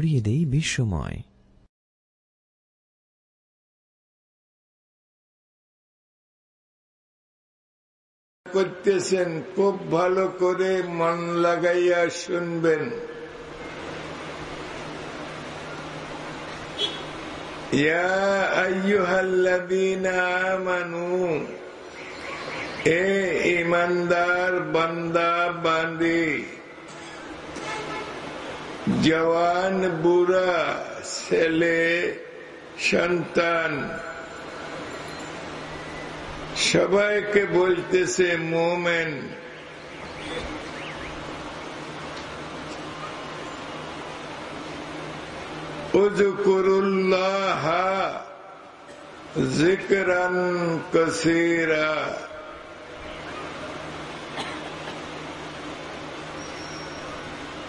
ছড়িয়ে দেই, বিশ্বময়। করতেছেন, খুব ভালো করে মন লাগাইয়া শুনবেন। আমানু, এ ইমানদার বান্দা, বান্দি। জওয়ান বুড়া ছেলে সন্তান সবাইকে বলতেছে মোমেন উজকুরুল্লাহ জিকরান কসিরা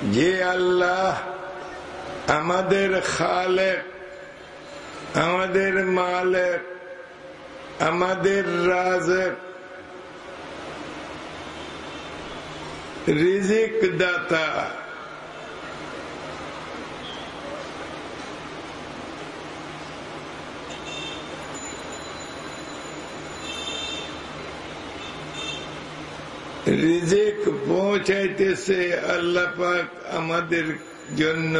যে আল্লাহ আমাদের খালেক আমাদের মালেক আমাদের রাজক রিজিক দাতা রিজিক পৌঁছাইতেছে আল্লাহ পাক আমাদের জন্য।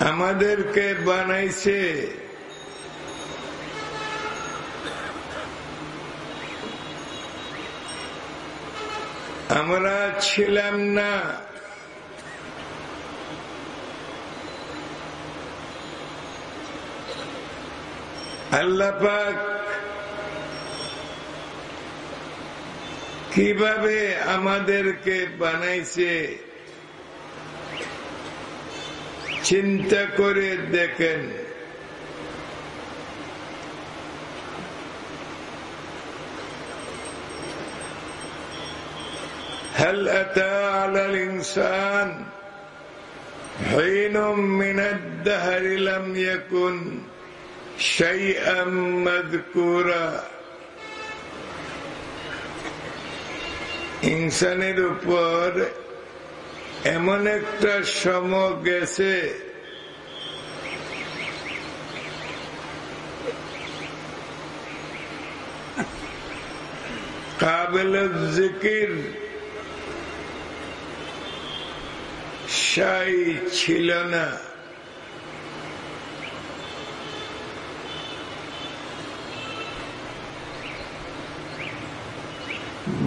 আমাদেরকে বানাইছে। আমরা ছিলাম না। আল্লাপাক কিভাবে আমাদেরকে বানাইছে চিন্তা করে দেখেন هل أتى على الإنسان حين من الدهر لم يكن شيئا مذكورا ইনসানের উপর এমন একটা সম গেছে কাবেল জিকির সাই ছিল না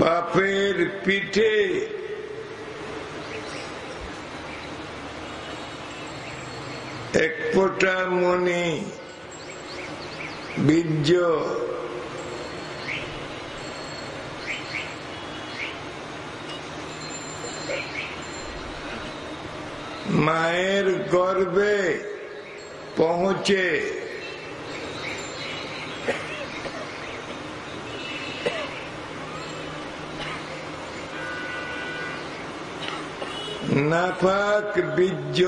বাপের পিঠে। এক ফোটা মনি বীর্য। মায়ের গর্বে পৌঁছে নাফাক বীর্য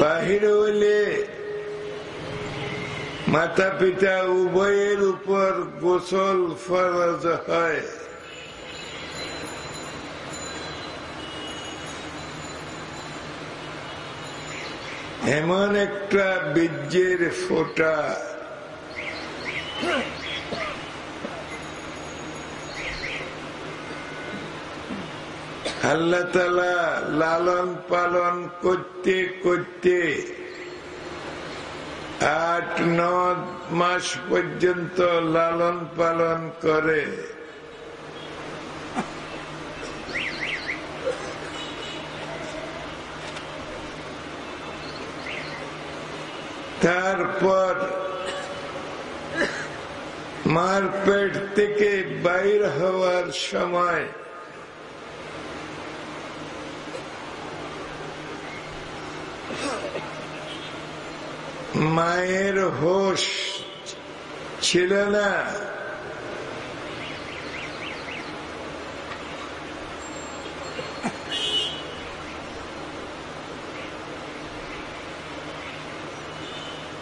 বাহির হলে মাতা পিতা উভয়ের উপর গোসল ফরজ হয়। এমন একটা বীর্যের ফোটা। আল্লাহ তালা লালন পালন করতে করতে আট ন মাস পর্যন্ত লালন পালন করে। তারপর মারপেট থেকে বাইর হওয়ার সময় মায়ের হোশ ছিল না।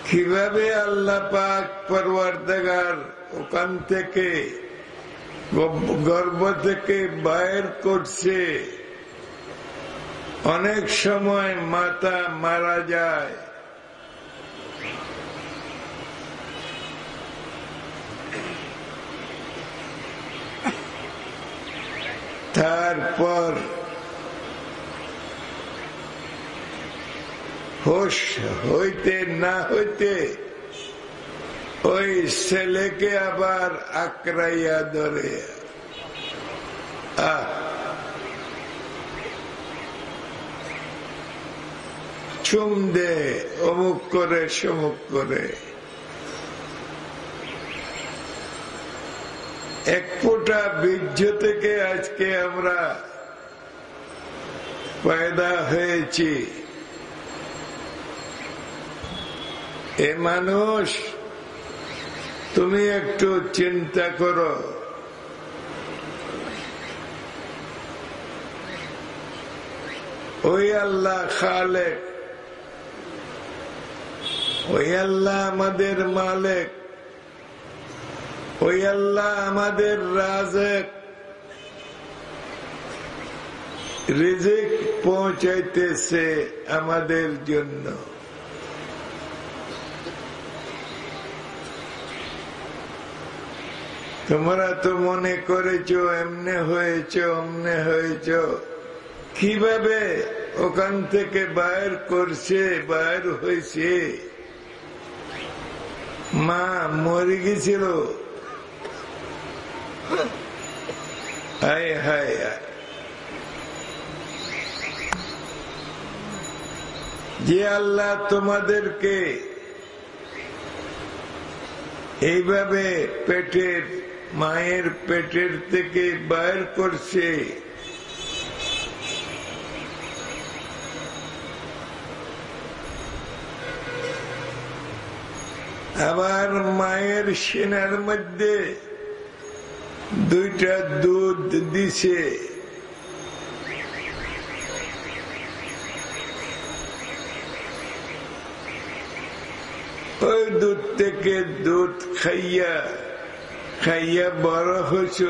কীভাবে আল্লাহ পাক পরওয়ারদাগার ওখান থেকে গর্ভ থেকে বাইর করছে? অনেক সময় মাতা মারা যায়। তারপর হোশ হইতে না হইতে ওই ছেলেকে আবার আক্রাইয়া ধরে। চুম দে, অমুক করে, সমুক করে। এক ফোঁটা বীর্য থেকে আজকে আমরা পয়দা হয়েছি। এ মানুষ, তুমি একটু চিন্তা করো। ওই আল্লাহ খালেক, ওই আল্লাহ আমাদের মালিক। ওই আল্লাহ আমাদের রাজেক। রিজিক পৌঁছাইতেছে আমাদের জন্য। তোমরা তো মনে করেছ, এমনে হয়েছ, অমনে হয়েছ। কীভাবে ওখান থেকে বাইর করছে, বাইর হয়েছে মা মরে গেছিল। হায় হায়। যে আল্লাহ, তোমাদেরকে এইভাবে পেটের, মায়ের পেটের থেকে বাইর করছে আবার মায়ের সেনার মধ্যে দুইটা দুধ দিছে। ওই দুধ থেকে দুধ খাইয়া খাইয়া বড় হয়েছ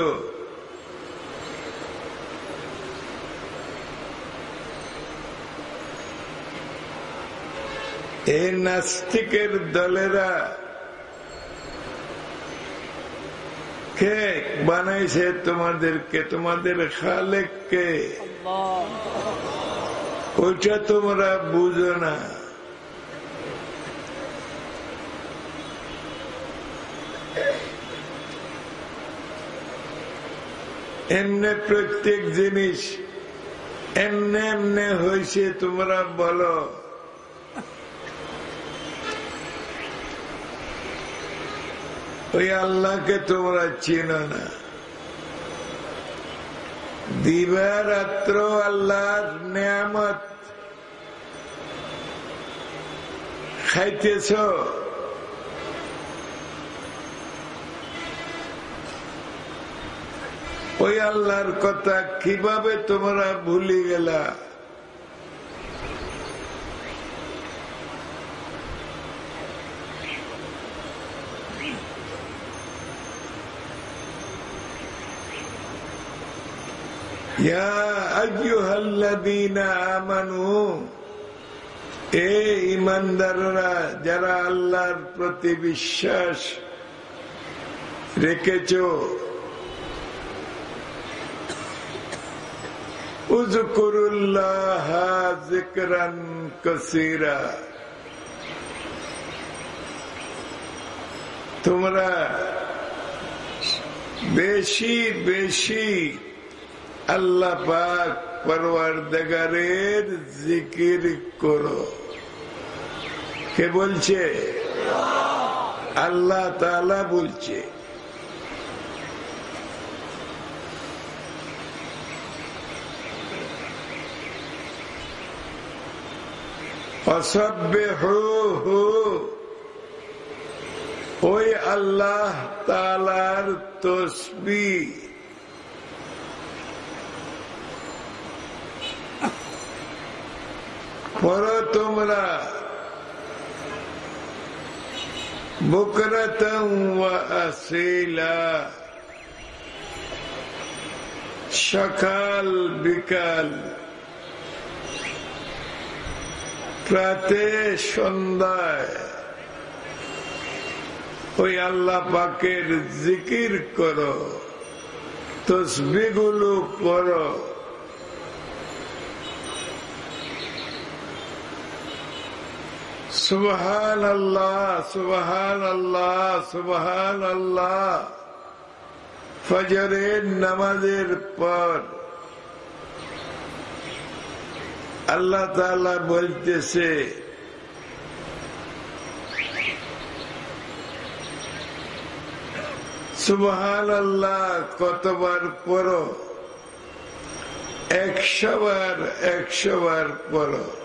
এই নাস্তিকের দলেরা কে বানাইছে তোমাদেরকে? তোমাদের খালেককে। ওইটা তোমরা বুঝো না। এমনে প্রত্যেক জিনিস এমনে এমনে হয়েছে তোমরা বলো। ওই আল্লাহকে তোমরা চিনো না। দিবারাত্র আল্লাহর নিয়ামত খাইতেছ। ওই আল্লাহর কথা কীভাবে তোমরা ভুলে গেলা? আমানু এ ইমানদাররা যারা আল্লাহর প্রতি বিশ্বাস রেখেছ কসিরা। তোমরা বেশি বেশি আল্লাহ পাক পরওয়ারদেগারের জিকির করো। কে বলছে? আল্লাহ তালা বলছে। অসভ্যহু ওই আল্লাহ তালার তসবি। পড়ো তোমরা। বুকরতম আসিলা। সকাল, বিকাল। প্রাতে সন্ধ্যায়। ওই আল্লাহ পাকের জিকির করো তসবিগুলো করো সুবহান আল্লাহ সুবহান আল্লাহ সুবহান আল্লাহ ফজরের নামাজের পর আল্লাহ তালা বলতেছে সুবহান আল্লাহ কতবার পড়ো? একশো বার একশো বার পড়ো।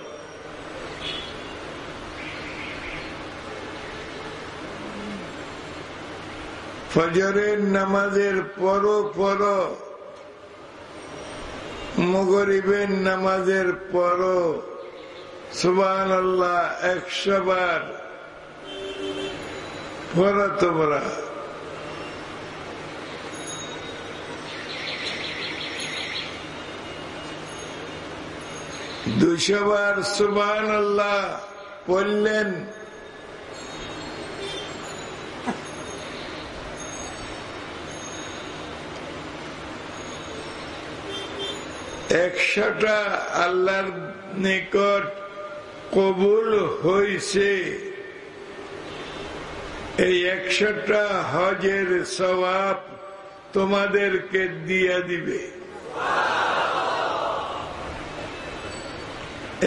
ফজরের নামাজের পরো পরো মগরিবের নামাজের পরো সুবান আল্লাহ একশো বার পড়ো তোমরা। দুশো বার সুবান আল্লাহ পড়লেন একশোটা আল্লাহর নিকট কবুল হয়েছে এই একশোটা হজের স্বভাব তোমাদেরকে দিয়ে দিবে।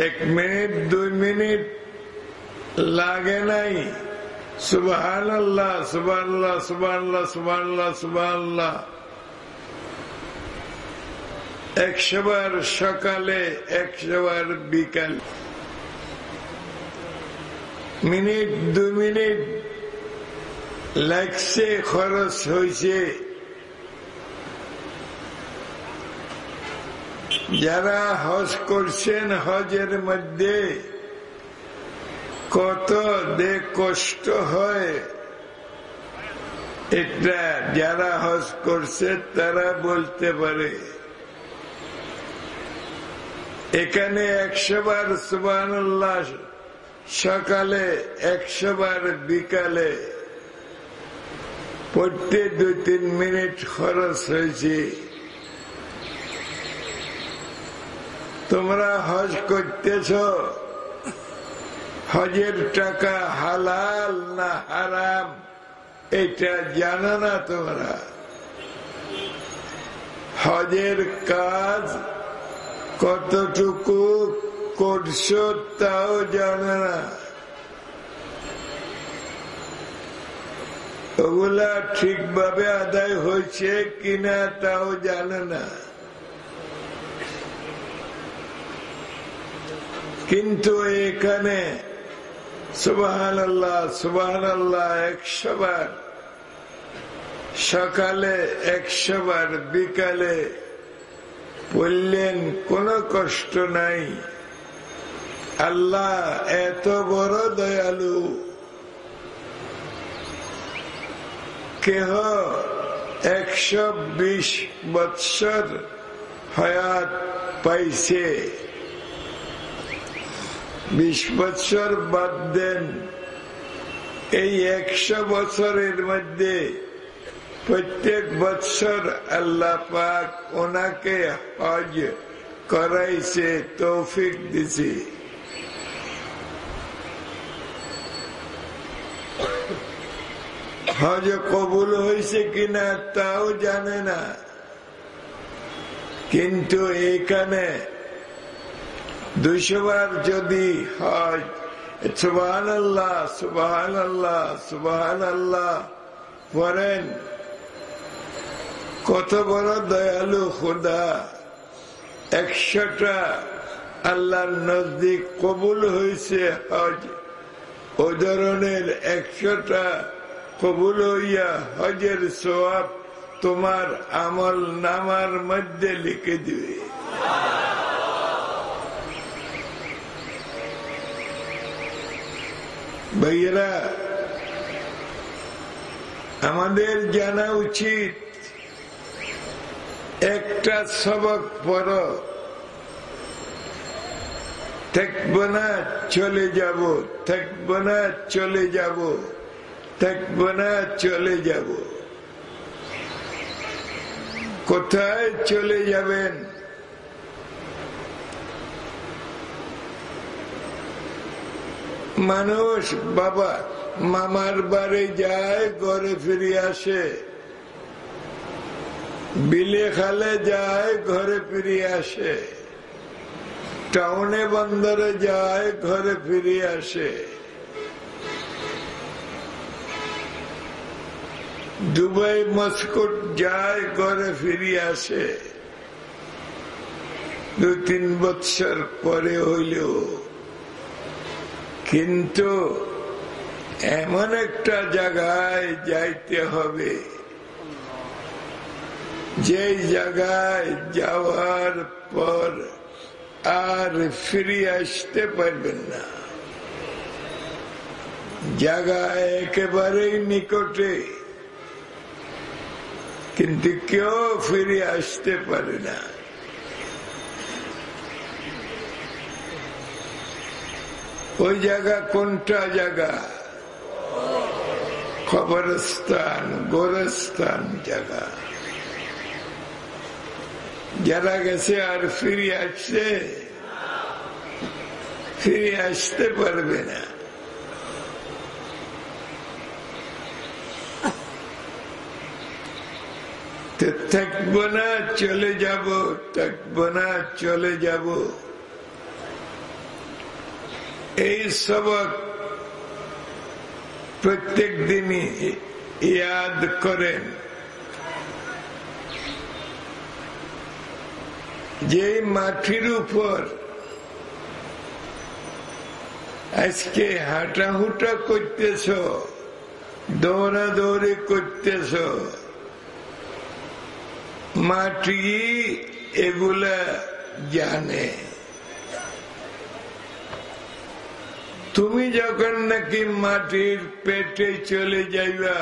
এক মিনিট, দুই মিনিট লাগে নাই। সুবাহ আল্লাহ সুবাহ আল্লাহ সুবাহ আল্লাহ সুবাহ আল্লাহ সুবাহ আল্লাহ একশো বার সকালে একশো বার বিকাল। মিনিট, দু মিনিট লাগছে, খরচ হয়েছে যারা হজ করছেন, হজের মধ্যে কত দে কষ্ট হয়। এটা যারা হজ করছে, তারা বলতে পারে। এখানে একশো বার সুবান সকালে একশো বার, বিকালে পড়তে দুই তিন মিনিট খরচ হয়েছে। তোমরা হজ করতেছ, হজের টাকা হালাল না হারাম, এটা জানো না তোমরা? হজের কাজ কতটুকু করছ তাও জানে না। ওগুলা ঠিকভাবে আদায় হয়েছে কিনা তাও জানে না। কিন্তু এখানে সুবাহান আল্লাহ সুবাহান আল্লাহ একশো সকালে একশো বার, বিকালে বললেন, কোনো কষ্ট নাই। আল্লাহ এত বড় দয়ালু। কেহ একশো বিশ বৎসর হয়াত পাইছে। বিশ বৎসর বাদ দেন। এই একশো বছরের মধ্যে প্রত্যেক বৎসর আল্লাহ পাক ওনাকে হজ করাইছে, তৌফিক দিছে। হজ কবুল হয়েছে কিনা তাও জানে না। কিন্তু এখানে দুইশোবার যদি হজ সুবাহান আল্লাহ সুবাহান আল্লাহ সুবাহান আল্লাহ পড়েন কত বড় দয়ালু খুদা। একশোটা আল্লাহর নজদিক কবুল হয়েছে হজ। ও ধরনের একশোটা কবুল হইয়া হজের সোয়াব তোমার আমল নামার মধ্যে লিখে দিবে। ভাইয়েরা, আমাদের জানা উচিত একটা সবক পর না, চলে যাব। থাকব না, চলে যাব। থাকব না, চলে যাব। কোথায় চলে যাবেন? মানুষ, বাবা, মামার বাড়ি যায়, ঘরে ফিরে আসে। বিলে খালে যায়, ঘরে ফিরে আসে। টাউনে বন্দরে যায়, ঘরে ফিরে আসে। দুবাই মস্কোট যায়, ঘরে ফিরে আসে। দু তিন বৎসর পরে হইলেও কিন্তু এমন একটা জায়গায় যাইতে হবে। যে জায়গায় যাওয়ার পর আর ফিরে আসতে পারবেন না। জায়গা একেবারেই নিকটে। কিন্তু কেউ ফিরে আসতে পারে না। ওই জায়গা কোনটা জায়গা? খবরস্থান গোরস্থান জায়গা। যারা গেছে আর ফিরে আসছে ফিরে আসতে পারবে না থাকব না চলে যাব থাকব না চলে যাব এই সবক প্রত্যেক দিনই ইয়াদ করেন যে মাটির উপর আজকে হাঁটাহুটা করতেছ, দৌড়াদৌড়ি করতেছ, মাটি এগুলা জানে। তুমি যখন নাকি মাটির পেটে চলে যাইবা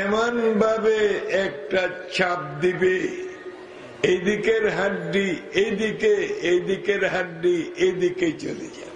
এমন ভাবে একটা ছাপ দিবে। এইদিকের হাড্ডি এদিকে এইদিকের হাড্ডি এদিকে চলে যাবে